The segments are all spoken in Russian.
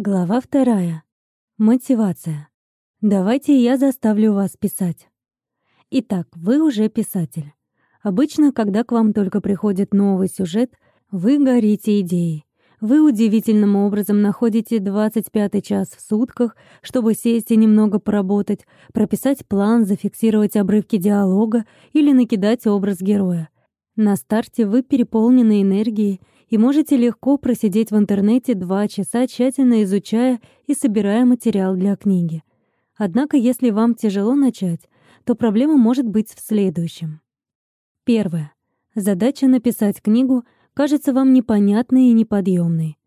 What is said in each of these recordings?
Глава вторая. Мотивация. Давайте я заставлю вас писать. Итак, вы уже писатель. Обычно, когда к вам только приходит новый сюжет, вы горите идеей. Вы удивительным образом находите 25 час в сутках, чтобы сесть и немного поработать, прописать план, зафиксировать обрывки диалога или накидать образ героя. На старте вы переполнены энергией и можете легко просидеть в интернете два часа, тщательно изучая и собирая материал для книги. Однако, если вам тяжело начать, то проблема может быть в следующем. Первое. Задача написать книгу кажется вам непонятной и неподъемной.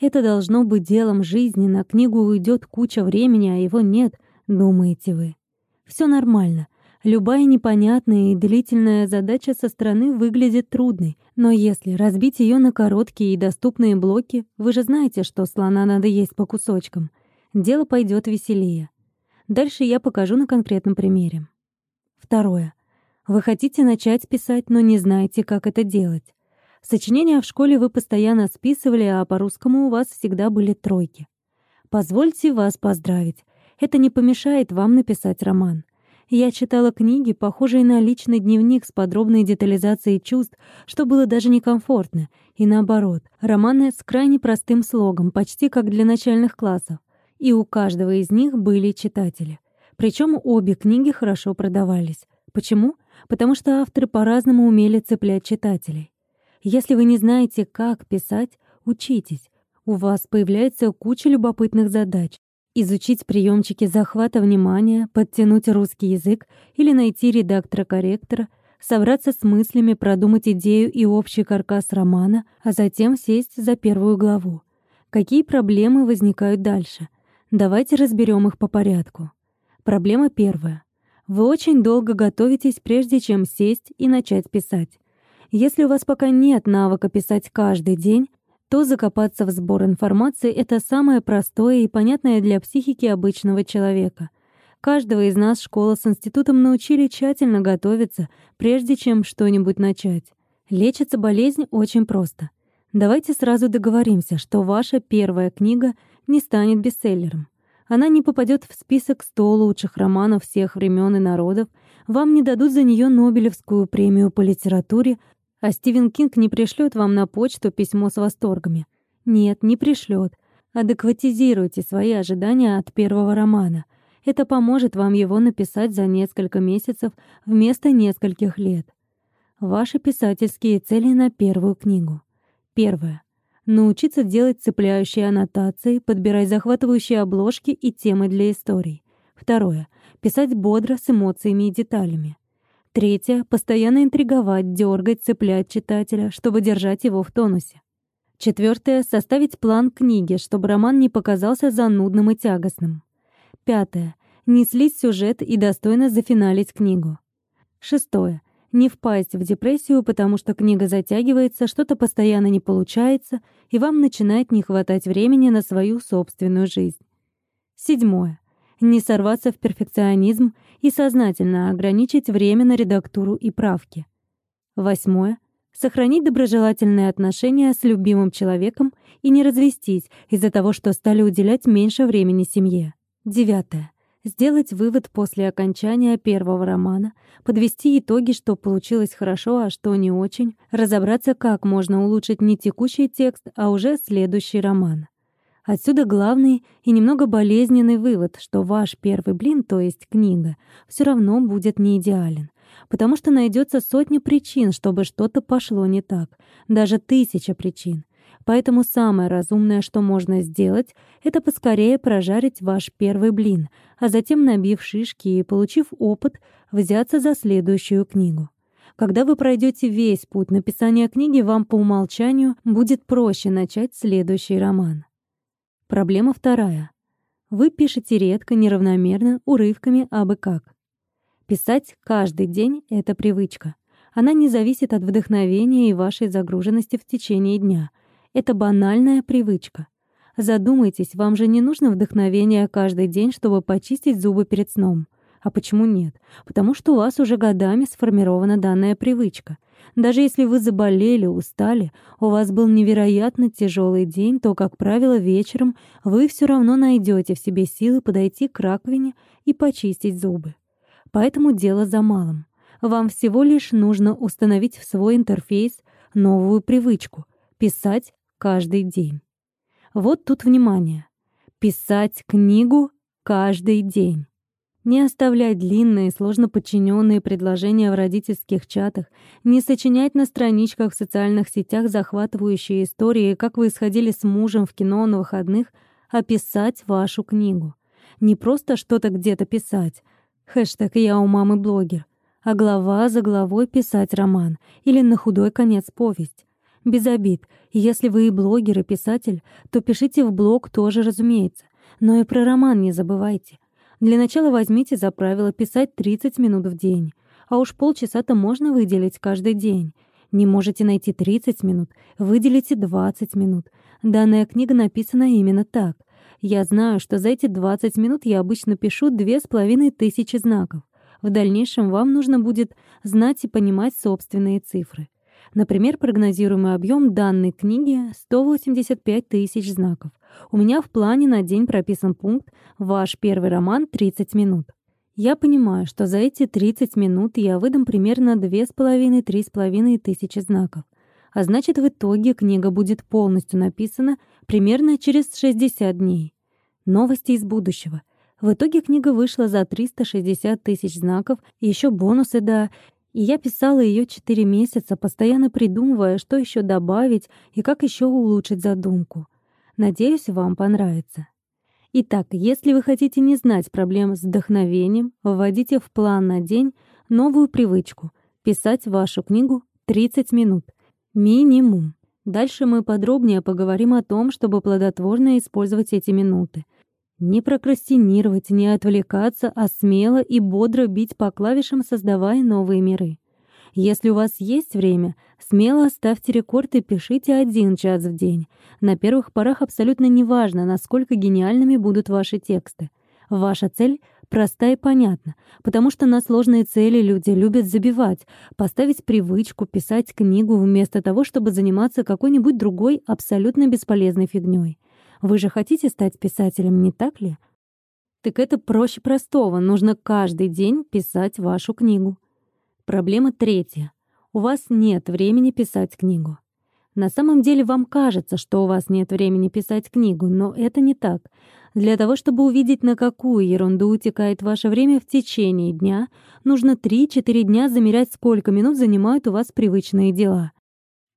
Это должно быть делом жизни, на книгу уйдет куча времени, а его нет, думаете вы. Все нормально. Любая непонятная и длительная задача со стороны выглядит трудной, но если разбить ее на короткие и доступные блоки, вы же знаете, что слона надо есть по кусочкам, дело пойдет веселее. Дальше я покажу на конкретном примере. Второе. Вы хотите начать писать, но не знаете, как это делать. Сочинения в школе вы постоянно списывали, а по русскому у вас всегда были тройки. Позвольте вас поздравить. Это не помешает вам написать роман. Я читала книги, похожие на личный дневник с подробной детализацией чувств, что было даже некомфортно, и наоборот, романы с крайне простым слогом, почти как для начальных классов. И у каждого из них были читатели. Причем обе книги хорошо продавались. Почему? Потому что авторы по-разному умели цеплять читателей. Если вы не знаете, как писать, учитесь. У вас появляется куча любопытных задач, изучить приемчики захвата внимания, подтянуть русский язык или найти редактора-корректора, собраться с мыслями, продумать идею и общий каркас романа, а затем сесть за первую главу. Какие проблемы возникают дальше? Давайте разберем их по порядку. Проблема первая. Вы очень долго готовитесь, прежде чем сесть и начать писать. Если у вас пока нет навыка писать каждый день, то закопаться в сбор информации — это самое простое и понятное для психики обычного человека. Каждого из нас школа с институтом научили тщательно готовиться, прежде чем что-нибудь начать. Лечится болезнь очень просто. Давайте сразу договоримся, что ваша первая книга не станет бестселлером. Она не попадет в список 100 лучших романов всех времен и народов, вам не дадут за нее Нобелевскую премию по литературе, а Стивен Кинг не пришлет вам на почту письмо с восторгами. Нет, не пришлет. Адекватизируйте свои ожидания от первого романа. Это поможет вам его написать за несколько месяцев вместо нескольких лет. Ваши писательские цели на первую книгу. Первое. Научиться делать цепляющие аннотации, подбирать захватывающие обложки и темы для историй. Второе. Писать бодро с эмоциями и деталями. Третье — постоянно интриговать, дергать, цеплять читателя, чтобы держать его в тонусе. Четвертое — составить план книги, чтобы роман не показался занудным и тягостным. Пятое — не слить сюжет и достойно зафиналить книгу. Шестое — не впасть в депрессию, потому что книга затягивается, что-то постоянно не получается, и вам начинает не хватать времени на свою собственную жизнь. Седьмое не сорваться в перфекционизм и сознательно ограничить время на редактуру и правки. Восьмое. Сохранить доброжелательные отношения с любимым человеком и не развестись из-за того, что стали уделять меньше времени семье. Девятое. Сделать вывод после окончания первого романа, подвести итоги, что получилось хорошо, а что не очень, разобраться, как можно улучшить не текущий текст, а уже следующий роман. Отсюда главный и немного болезненный вывод, что ваш первый блин, то есть книга, все равно будет не идеален, потому что найдется сотни причин, чтобы что-то пошло не так, даже тысяча причин. Поэтому самое разумное, что можно сделать, это поскорее прожарить ваш первый блин, а затем, набив шишки и получив опыт, взяться за следующую книгу. Когда вы пройдете весь путь написания книги, вам по умолчанию будет проще начать следующий роман. Проблема вторая. Вы пишете редко, неравномерно, урывками абы как. Писать каждый день — это привычка. Она не зависит от вдохновения и вашей загруженности в течение дня. Это банальная привычка. Задумайтесь, вам же не нужно вдохновение каждый день, чтобы почистить зубы перед сном. А почему нет? Потому что у вас уже годами сформирована данная привычка. Даже если вы заболели, устали, у вас был невероятно тяжелый день, то, как правило, вечером вы все равно найдете в себе силы подойти к раковине и почистить зубы. Поэтому дело за малым. Вам всего лишь нужно установить в свой интерфейс новую привычку — писать каждый день. Вот тут внимание. Писать книгу каждый день. Не оставлять длинные, сложно подчиненные предложения в родительских чатах, не сочинять на страничках в социальных сетях захватывающие истории, как вы сходили с мужем в кино на выходных, а писать вашу книгу. Не просто что-то где-то писать. Хэштег «Я у мамы блогер», а глава за главой писать роман или на худой конец повесть. Без обид. Если вы и блогер, и писатель, то пишите в блог тоже, разумеется. Но и про роман не забывайте. Для начала возьмите за правило писать 30 минут в день. А уж полчаса-то можно выделить каждый день. Не можете найти 30 минут, выделите 20 минут. Данная книга написана именно так. Я знаю, что за эти 20 минут я обычно пишу две с половиной тысячи знаков. В дальнейшем вам нужно будет знать и понимать собственные цифры. Например, прогнозируемый объем данной книги — 185 тысяч знаков. У меня в плане на день прописан пункт «Ваш первый роман 30 минут». Я понимаю, что за эти 30 минут я выдам примерно 2,5-3,5 тысячи знаков. А значит, в итоге книга будет полностью написана примерно через 60 дней. Новости из будущего. В итоге книга вышла за 360 тысяч знаков, еще бонусы, да, и я писала ее 4 месяца, постоянно придумывая, что еще добавить и как еще улучшить задумку. Надеюсь, вам понравится. Итак, если вы хотите не знать проблем с вдохновением, вводите в план на день новую привычку — писать вашу книгу 30 минут. Минимум. Дальше мы подробнее поговорим о том, чтобы плодотворно использовать эти минуты. Не прокрастинировать, не отвлекаться, а смело и бодро бить по клавишам, создавая новые миры. Если у вас есть время, смело ставьте рекорд и пишите один час в день. На первых порах абсолютно неважно, насколько гениальными будут ваши тексты. Ваша цель проста и понятна, потому что на сложные цели люди любят забивать, поставить привычку писать книгу вместо того, чтобы заниматься какой-нибудь другой абсолютно бесполезной фигней. Вы же хотите стать писателем, не так ли? Так это проще простого, нужно каждый день писать вашу книгу. Проблема третья. У вас нет времени писать книгу. На самом деле вам кажется, что у вас нет времени писать книгу, но это не так. Для того, чтобы увидеть, на какую ерунду утекает ваше время в течение дня, нужно 3-4 дня замерять, сколько минут занимают у вас привычные дела.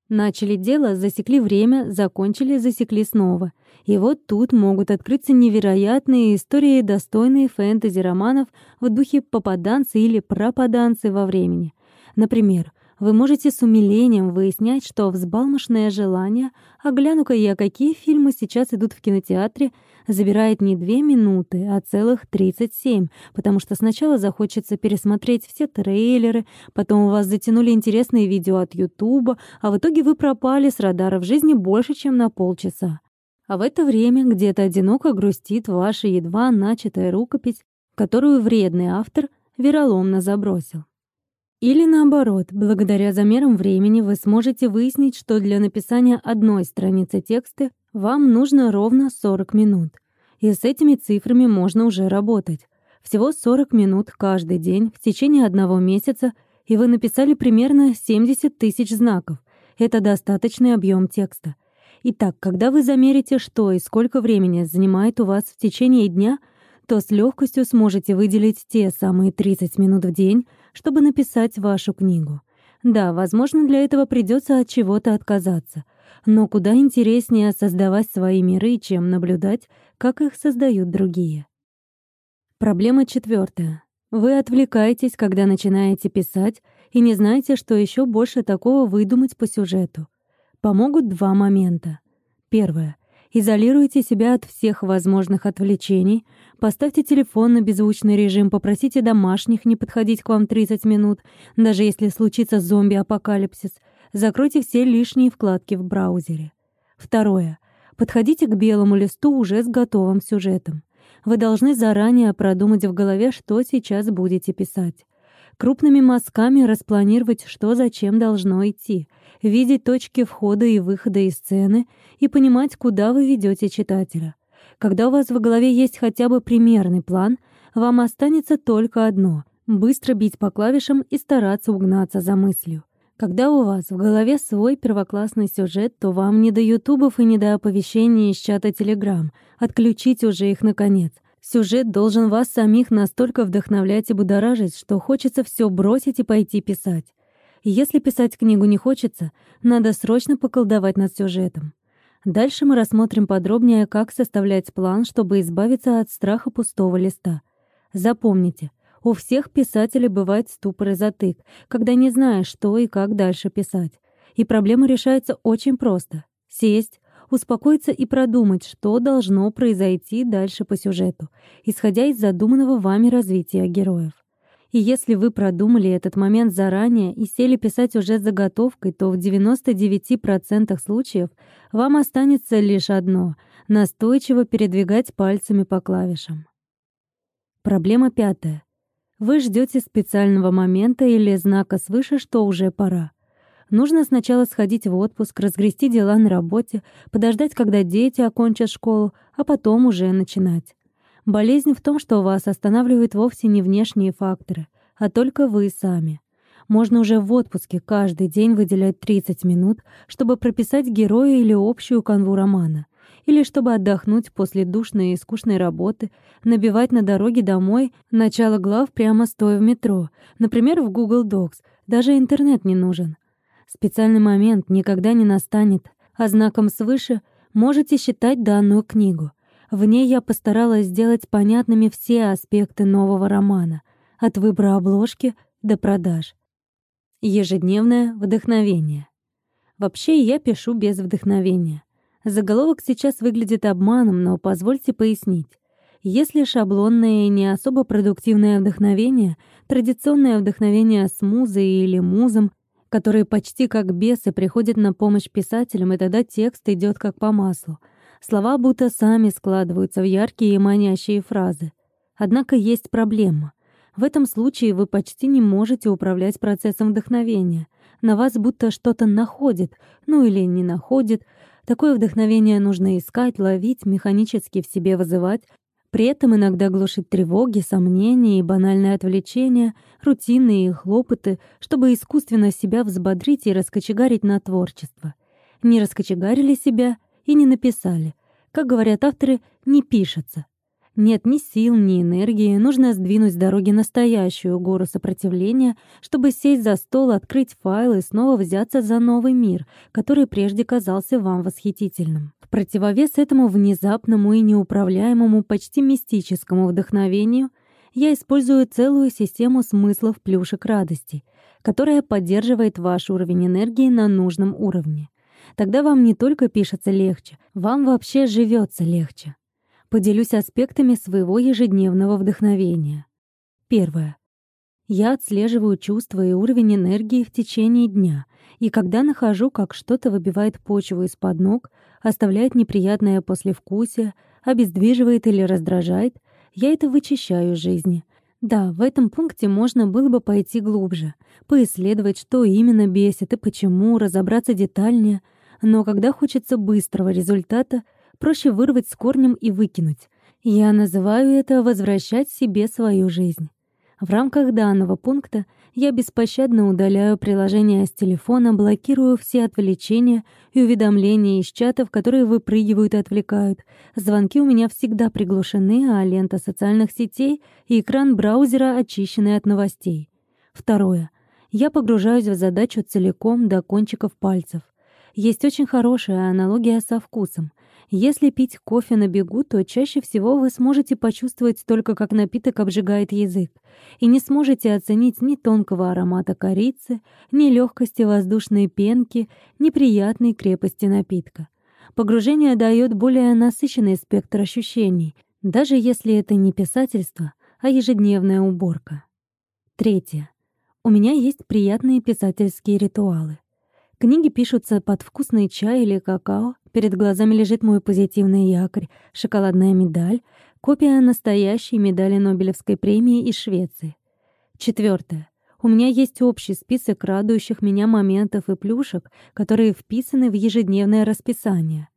Начали дело, засекли время, закончили, засекли снова. И вот тут могут открыться невероятные истории, достойные фэнтези-романов в духе попаданцы или пропаданцы во времени. Например, вы можете с умилением выяснять, что взбалмошное желание «а гляну-ка я, какие фильмы сейчас идут в кинотеатре» забирает не две минуты, а целых 37, потому что сначала захочется пересмотреть все трейлеры, потом у вас затянули интересные видео от Ютуба, а в итоге вы пропали с радаров жизни больше, чем на полчаса. А в это время где-то одиноко грустит ваша едва начатая рукопись, которую вредный автор вероломно забросил. Или наоборот, благодаря замерам времени вы сможете выяснить, что для написания одной страницы текста вам нужно ровно 40 минут. И с этими цифрами можно уже работать. Всего 40 минут каждый день в течение одного месяца, и вы написали примерно 70 тысяч знаков. Это достаточный объем текста. Итак, когда вы замерите, что и сколько времени занимает у вас в течение дня, то с легкостью сможете выделить те самые 30 минут в день, чтобы написать вашу книгу. Да, возможно, для этого придется от чего-то отказаться. Но куда интереснее создавать свои миры, чем наблюдать, как их создают другие. Проблема четвертая. Вы отвлекаетесь, когда начинаете писать, и не знаете, что еще больше такого выдумать по сюжету. Помогут два момента. Первое. Изолируйте себя от всех возможных отвлечений, поставьте телефон на беззвучный режим, попросите домашних не подходить к вам 30 минут, даже если случится зомби-апокалипсис, закройте все лишние вкладки в браузере. Второе. Подходите к белому листу уже с готовым сюжетом. Вы должны заранее продумать в голове, что сейчас будете писать. Крупными мазками распланировать, что зачем должно идти, видеть точки входа и выхода из сцены и понимать, куда вы ведете читателя. Когда у вас в голове есть хотя бы примерный план, вам останется только одно — быстро бить по клавишам и стараться угнаться за мыслью. Когда у вас в голове свой первоклассный сюжет, то вам не до ютубов и не до оповещений из чата Телеграм. Отключите уже их наконец. Сюжет должен вас самих настолько вдохновлять и будоражить, что хочется все бросить и пойти писать. Если писать книгу не хочется, надо срочно поколдовать над сюжетом. Дальше мы рассмотрим подробнее, как составлять план, чтобы избавиться от страха пустого листа. Запомните, у всех писателей бывает ступор и затык, когда не знаешь, что и как дальше писать. И проблема решается очень просто. Сесть, успокоиться и продумать, что должно произойти дальше по сюжету, исходя из задуманного вами развития героев. И если вы продумали этот момент заранее и сели писать уже с заготовкой, то в 99% случаев вам останется лишь одно — настойчиво передвигать пальцами по клавишам. Проблема пятая. Вы ждете специального момента или знака свыше, что уже пора. Нужно сначала сходить в отпуск, разгрести дела на работе, подождать, когда дети окончат школу, а потом уже начинать. Болезнь в том, что вас останавливают вовсе не внешние факторы, а только вы сами. Можно уже в отпуске каждый день выделять 30 минут, чтобы прописать героя или общую канву романа — или чтобы отдохнуть после душной и скучной работы, набивать на дороге домой начало глав прямо стоя в метро, например, в Google Docs. Даже интернет не нужен. Специальный момент никогда не настанет, а знаком свыше можете считать данную книгу. В ней я постаралась сделать понятными все аспекты нового романа, от выбора обложки до продаж. Ежедневное вдохновение. Вообще я пишу без вдохновения. Заголовок сейчас выглядит обманом, но позвольте пояснить. Если шаблонное и не особо продуктивное вдохновение, традиционное вдохновение с музой или музом, которые почти как бесы приходят на помощь писателям, и тогда текст идет как по маслу. Слова будто сами складываются в яркие и манящие фразы. Однако есть проблема. В этом случае вы почти не можете управлять процессом вдохновения. На вас будто что-то находит, ну или не находит, Такое вдохновение нужно искать, ловить, механически в себе вызывать, при этом иногда глушить тревоги, сомнения и банальные отвлечения, рутинные хлопоты, чтобы искусственно себя взбодрить и раскочегарить на творчество. Не раскочегарили себя и не написали. Как говорят авторы, не пишется. Нет ни сил, ни энергии, нужно сдвинуть с дороги настоящую гору сопротивления, чтобы сесть за стол, открыть файл и снова взяться за новый мир, который прежде казался вам восхитительным. В противовес этому внезапному и неуправляемому, почти мистическому вдохновению я использую целую систему смыслов плюшек радости, которая поддерживает ваш уровень энергии на нужном уровне. Тогда вам не только пишется легче, вам вообще живется легче поделюсь аспектами своего ежедневного вдохновения. Первое. Я отслеживаю чувства и уровень энергии в течение дня, и когда нахожу, как что-то выбивает почву из-под ног, оставляет неприятное послевкусие, обездвиживает или раздражает, я это вычищаю из жизни. Да, в этом пункте можно было бы пойти глубже, поисследовать, что именно бесит и почему, разобраться детальнее, но когда хочется быстрого результата — проще вырвать с корнем и выкинуть. Я называю это «возвращать себе свою жизнь». В рамках данного пункта я беспощадно удаляю приложения с телефона, блокирую все отвлечения и уведомления из чатов, которые выпрыгивают и отвлекают. Звонки у меня всегда приглушены, а лента социальных сетей и экран браузера очищены от новостей. Второе. Я погружаюсь в задачу целиком до кончиков пальцев. Есть очень хорошая аналогия со вкусом. Если пить кофе на бегу, то чаще всего вы сможете почувствовать только, как напиток обжигает язык, и не сможете оценить ни тонкого аромата корицы, ни легкости воздушной пенки, ни приятной крепости напитка. Погружение дает более насыщенный спектр ощущений, даже если это не писательство, а ежедневная уборка. Третье. У меня есть приятные писательские ритуалы. Книги пишутся под вкусный чай или какао, Перед глазами лежит мой позитивный якорь, шоколадная медаль, копия настоящей медали Нобелевской премии из Швеции. Четвертое. У меня есть общий список радующих меня моментов и плюшек, которые вписаны в ежедневное расписание.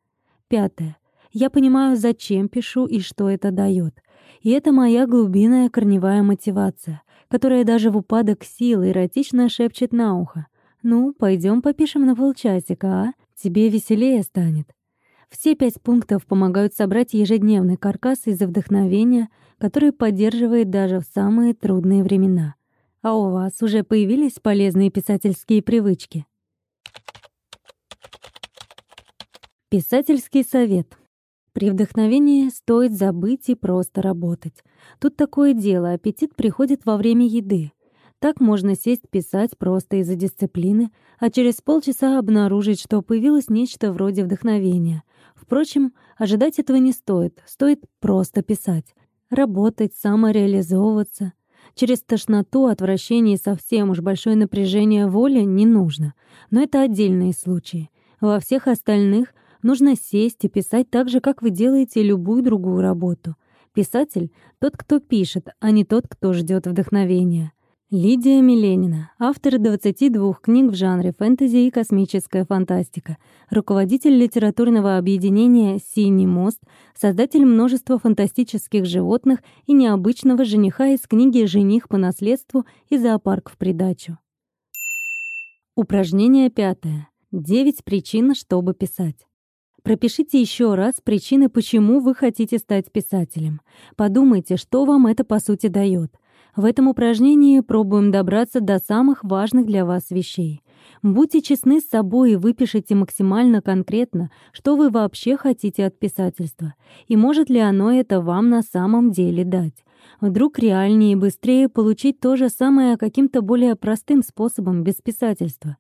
Пятое. Я понимаю, зачем пишу и что это дает. И это моя глубинная корневая мотивация, которая даже в упадок сил эротично шепчет на ухо. «Ну, пойдем попишем на полчасика, а? Тебе веселее станет». Все пять пунктов помогают собрать ежедневный каркас из вдохновения, который поддерживает даже в самые трудные времена. А у вас уже появились полезные писательские привычки? Писательский совет. При вдохновении стоит забыть и просто работать. Тут такое дело, аппетит приходит во время еды. Так можно сесть писать просто из-за дисциплины, а через полчаса обнаружить, что появилось нечто вроде вдохновения. Впрочем, ожидать этого не стоит, стоит просто писать. Работать, самореализовываться. Через тошноту, отвращение и совсем уж большое напряжение воли не нужно. Но это отдельные случаи. Во всех остальных нужно сесть и писать так же, как вы делаете любую другую работу. Писатель — тот, кто пишет, а не тот, кто ждет вдохновения. Лидия Миленина, автор 22 книг в жанре фэнтези и космическая фантастика, руководитель литературного объединения «Синий мост», создатель множества фантастических животных и необычного жениха из книги «Жених по наследству» и «Зоопарк в придачу». Упражнение пятое. Девять причин, чтобы писать. Пропишите еще раз причины, почему вы хотите стать писателем. Подумайте, что вам это по сути дает. В этом упражнении пробуем добраться до самых важных для вас вещей. Будьте честны с собой и выпишите максимально конкретно, что вы вообще хотите от писательства, и может ли оно это вам на самом деле дать. Вдруг реальнее и быстрее получить то же самое каким-то более простым способом без писательства.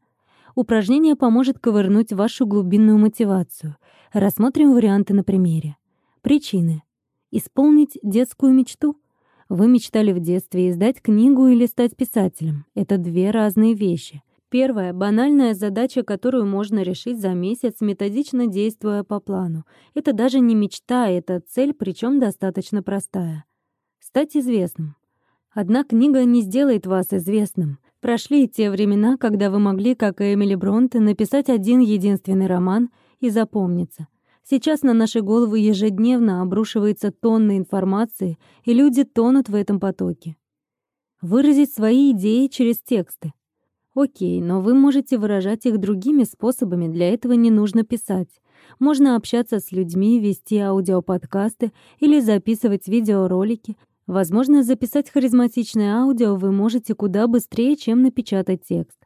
Упражнение поможет ковырнуть вашу глубинную мотивацию. Рассмотрим варианты на примере. Причины. Исполнить детскую мечту — вы мечтали в детстве издать книгу или стать писателем. Это две разные вещи. Первая — банальная задача, которую можно решить за месяц, методично действуя по плану. Это даже не мечта, это цель, причем достаточно простая. Стать известным. Одна книга не сделает вас известным. Прошли те времена, когда вы могли, как и Эмили Бронте, написать один единственный роман и запомниться — Сейчас на наши головы ежедневно обрушивается тонна информации, и люди тонут в этом потоке. Выразить свои идеи через тексты. Окей, но вы можете выражать их другими способами, для этого не нужно писать. Можно общаться с людьми, вести аудиоподкасты или записывать видеоролики. Возможно, записать харизматичное аудио вы можете куда быстрее, чем напечатать текст.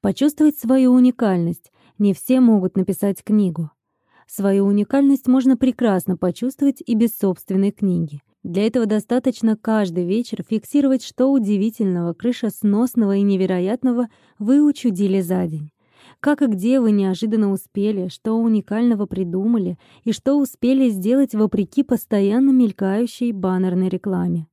Почувствовать свою уникальность. Не все могут написать книгу. Свою уникальность можно прекрасно почувствовать и без собственной книги. Для этого достаточно каждый вечер фиксировать, что удивительного, крышесносного и невероятного вы учудили за день. Как и где вы неожиданно успели, что уникального придумали и что успели сделать вопреки постоянно мелькающей баннерной рекламе.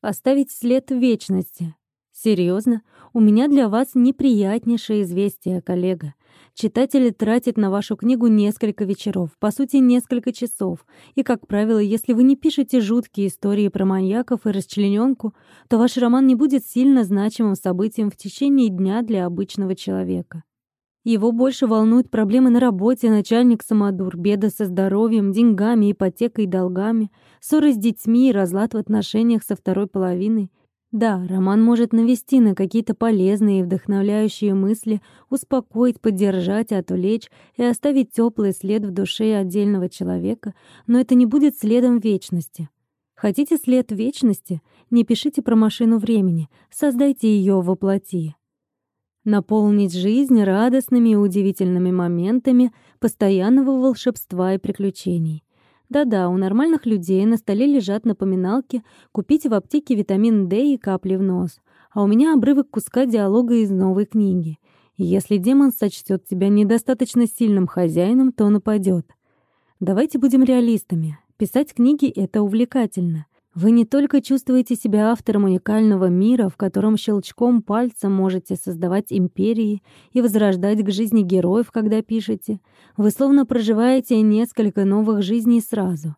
Оставить след в вечности. Серьезно, у меня для вас неприятнейшее известие, коллега. Читатель тратит на вашу книгу несколько вечеров, по сути, несколько часов. И, как правило, если вы не пишете жуткие истории про маньяков и расчлененку, то ваш роман не будет сильно значимым событием в течение дня для обычного человека. Его больше волнуют проблемы на работе, начальник самодур, беды со здоровьем, деньгами, ипотекой и долгами, ссоры с детьми и разлад в отношениях со второй половиной, да, роман может навести на какие-то полезные и вдохновляющие мысли, успокоить, поддержать, отвлечь и оставить теплый след в душе отдельного человека, но это не будет следом вечности. Хотите след вечности? Не пишите про машину времени, создайте ее воплоти. Наполнить жизнь радостными и удивительными моментами постоянного волшебства и приключений. Да-да, у нормальных людей на столе лежат напоминалки купить в аптеке витамин D и капли в нос. А у меня обрывок куска диалога из новой книги. если демон сочтет тебя недостаточно сильным хозяином, то нападет. Давайте будем реалистами. Писать книги — это увлекательно. Вы не только чувствуете себя автором уникального мира, в котором щелчком пальца можете создавать империи и возрождать к жизни героев, когда пишете. Вы словно проживаете несколько новых жизней сразу.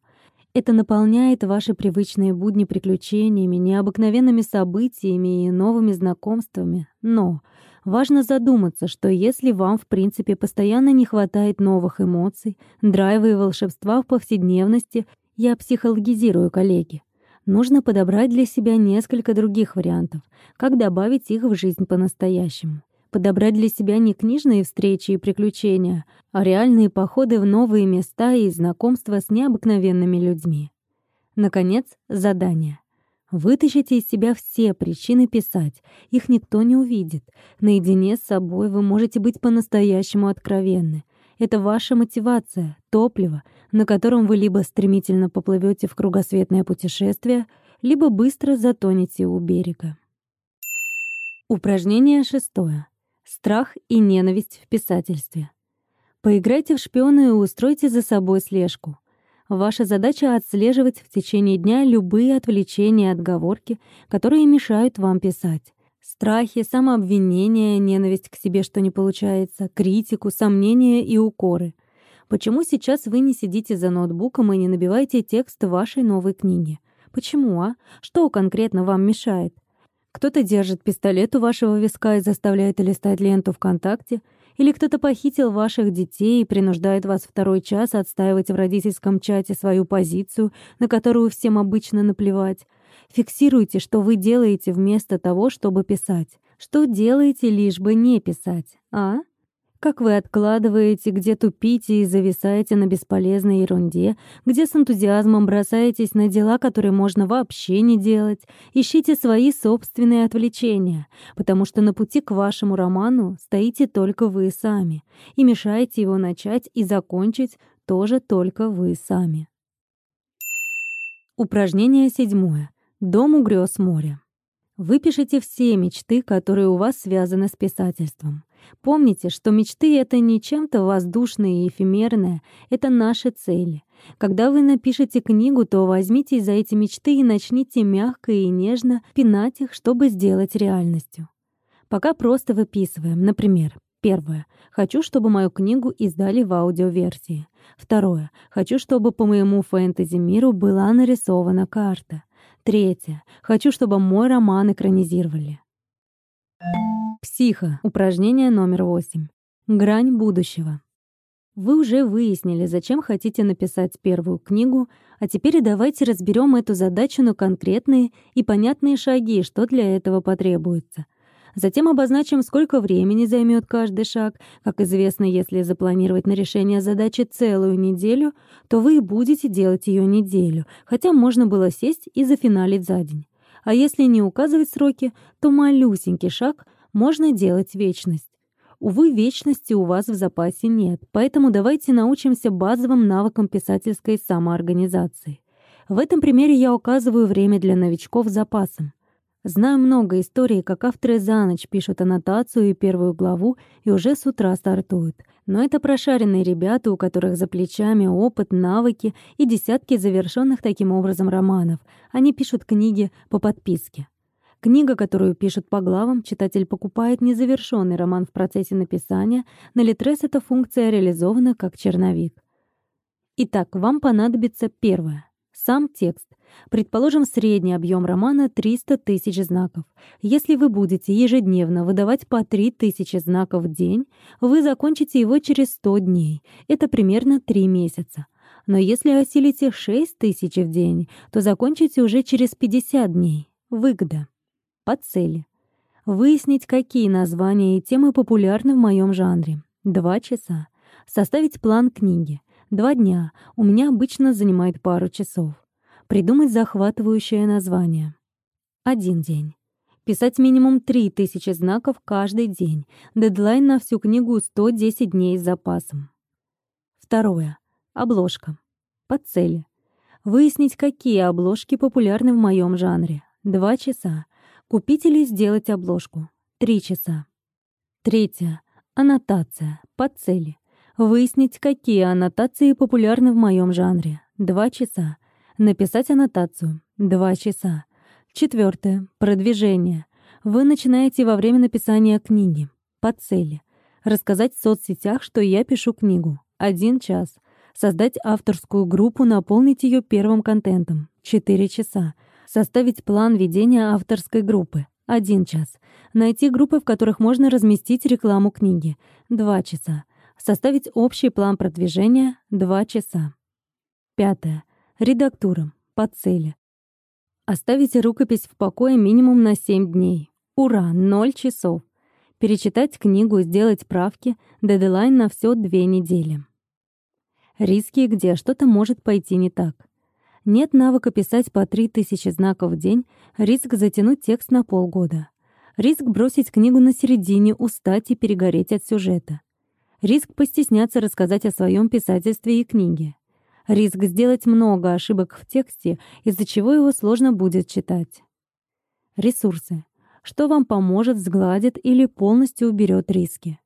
Это наполняет ваши привычные будни приключениями, необыкновенными событиями и новыми знакомствами. Но важно задуматься, что если вам, в принципе, постоянно не хватает новых эмоций, драйва и волшебства в повседневности, я психологизирую, коллеги, нужно подобрать для себя несколько других вариантов, как добавить их в жизнь по-настоящему. Подобрать для себя не книжные встречи и приключения, а реальные походы в новые места и знакомства с необыкновенными людьми. Наконец, задание. Вытащите из себя все причины писать. Их никто не увидит. Наедине с собой вы можете быть по-настоящему откровенны. Это ваша мотивация, топливо, на котором вы либо стремительно поплывете в кругосветное путешествие, либо быстро затонете у берега. Упражнение шестое. Страх и ненависть в писательстве. Поиграйте в шпиона и устройте за собой слежку. Ваша задача — отслеживать в течение дня любые отвлечения и отговорки, которые мешают вам писать. Страхи, самообвинение, ненависть к себе, что не получается, критику, сомнения и укоры. Почему сейчас вы не сидите за ноутбуком и не набиваете текст вашей новой книги? Почему, а? Что конкретно вам мешает? Кто-то держит пистолет у вашего виска и заставляет листать ленту ВКонтакте, или кто-то похитил ваших детей и принуждает вас второй час отстаивать в родительском чате свою позицию, на которую всем обычно наплевать. Фиксируйте, что вы делаете вместо того, чтобы писать. Что делаете, лишь бы не писать, а? Как вы откладываете, где тупите и зависаете на бесполезной ерунде, где с энтузиазмом бросаетесь на дела, которые можно вообще не делать. Ищите свои собственные отвлечения, потому что на пути к вашему роману стоите только вы сами, и мешаете его начать и закончить тоже только вы сами. Упражнение седьмое. Дом у грез моря. Выпишите все мечты, которые у вас связаны с писательством. Помните, что мечты — это не чем-то воздушное и эфемерное, это наши цели. Когда вы напишете книгу, то возьмитесь за эти мечты и начните мягко и нежно пинать их, чтобы сделать реальностью. Пока просто выписываем. Например, первое. Хочу, чтобы мою книгу издали в аудиоверсии. Второе. Хочу, чтобы по моему фэнтези-миру была нарисована карта. Третье. Хочу, чтобы мой роман экранизировали. Психо. Упражнение номер восемь. Грань будущего. Вы уже выяснили, зачем хотите написать первую книгу, а теперь давайте разберем эту задачу на конкретные и понятные шаги, что для этого потребуется. Затем обозначим, сколько времени займет каждый шаг. Как известно, если запланировать на решение задачи целую неделю, то вы будете делать ее неделю, хотя можно было сесть и зафиналить за день. А если не указывать сроки, то малюсенький шаг можно делать вечность. Увы, вечности у вас в запасе нет, поэтому давайте научимся базовым навыкам писательской самоорганизации. В этом примере я указываю время для новичков с запасом. Знаю много историй, как авторы за ночь пишут аннотацию и первую главу и уже с утра стартуют. Но это прошаренные ребята, у которых за плечами опыт, навыки и десятки завершенных таким образом романов. Они пишут книги по подписке. Книга, которую пишут по главам, читатель покупает незавершенный роман в процессе написания, на Литрес эта функция реализована как черновик. Итак, вам понадобится первое. Сам текст. Предположим, средний объем романа 300 тысяч знаков. Если вы будете ежедневно выдавать по 3000 знаков в день, вы закончите его через 100 дней. Это примерно 3 месяца. Но если осилите 6 тысяч в день, то закончите уже через 50 дней. Выгода. По цели. Выяснить, какие названия и темы популярны в моем жанре. Два часа. Составить план книги. Два дня. У меня обычно занимает пару часов. Придумать захватывающее название. Один день. Писать минимум 3000 знаков каждый день. Дедлайн на всю книгу 110 дней с запасом. Второе. Обложка. По цели. Выяснить, какие обложки популярны в моем жанре. Два часа. Купить или сделать обложку. Три часа. Третье. Аннотация. По цели. Выяснить, какие аннотации популярны в моем жанре. Два часа. Написать аннотацию. 2 часа. Четвертое. Продвижение. Вы начинаете во время написания книги. По цели. Рассказать в соцсетях, что я пишу книгу. 1 час. Создать авторскую группу, наполнить ее первым контентом. 4 часа. Составить план ведения авторской группы. 1 час. Найти группы, в которых можно разместить рекламу книги. 2 часа. Составить общий план продвижения. 2 часа. Пятое. Редактура. По цели. Оставите рукопись в покое минимум на 7 дней. Ура, 0 часов. Перечитать книгу, сделать правки. Дедлайн на все 2 недели. Риски, где что-то может пойти не так. Нет навыка писать по 3000 знаков в день, риск затянуть текст на полгода. Риск бросить книгу на середине, устать и перегореть от сюжета. Риск постесняться рассказать о своем писательстве и книге. Риск сделать много ошибок в тексте, из-за чего его сложно будет читать. Ресурсы. Что вам поможет, сгладит или полностью уберет риски.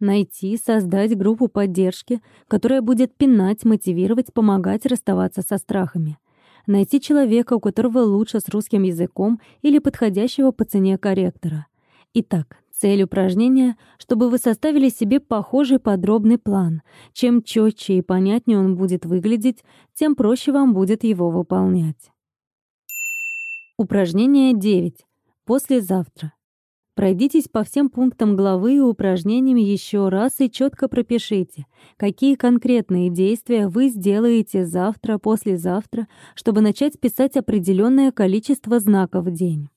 Найти, создать группу поддержки, которая будет пинать, мотивировать, помогать расставаться со страхами. Найти человека, у которого лучше с русским языком или подходящего по цене корректора. Итак, Цель упражнения, чтобы вы составили себе похожий подробный план. Чем четче и понятнее он будет выглядеть, тем проще вам будет его выполнять. Упражнение 9. Послезавтра. Пройдитесь по всем пунктам главы и упражнениями еще раз и четко пропишите, какие конкретные действия вы сделаете завтра, послезавтра, чтобы начать писать определенное количество знаков в день.